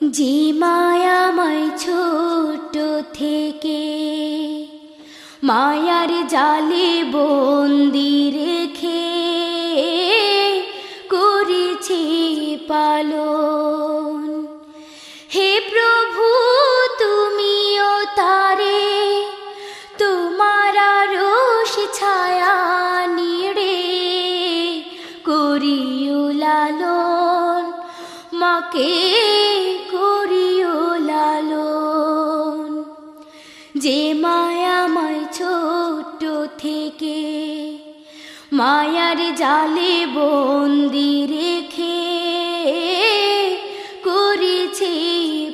যে মায়াময় ছোট থেকে, মায়ার জালে বন্দি রেখে করেছে পালন। হে প্রভু, তুমিও তারে, তোমার রোষ ছায়া নিড়ে করিও লালন। মাকে থেকে মায়ার জালে বন্দি রেখে করেছে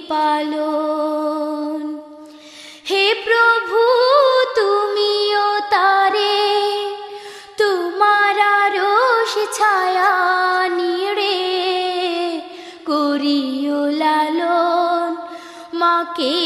পালন। হে প্রভু, তুমিও তারে তোমার রোষ ছায়া নিড়ে করিও লালন। মাকে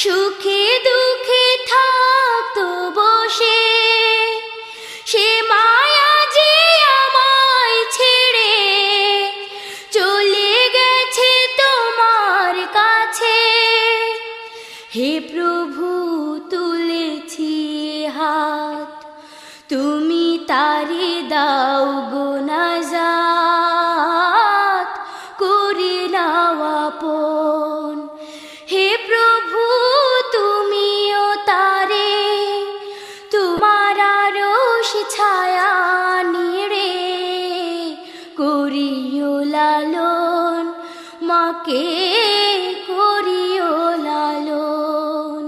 সুখে দুঃখে থাকতো বসে। সে মায়া যে আমায় ছেড়ে চলে গেছে তোমার কাছে। হে প্রভু, তুলেছি হাত, তুমি তারি দাও গোনাজাত মাকে করিও লালন।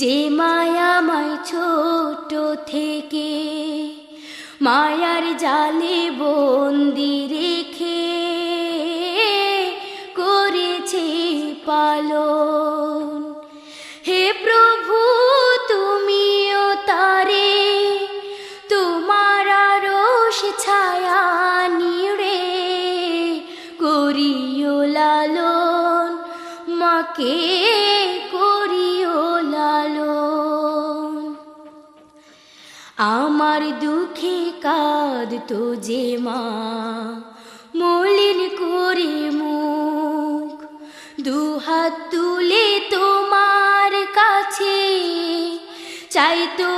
যে মায়াময় ছোট থেকে মায়ার জালে বন্দি রেখে করেছে পালন। মাকে করিও লালন। আমার দুঃখে কাঁদ তো যে মা, মলিন করে মুখ, দুহাত তুলে তোমার কাছে, চাই তো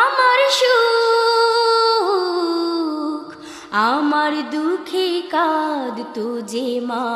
আমার সুখ। আমার দুঃখে কাঁদ তো যে মা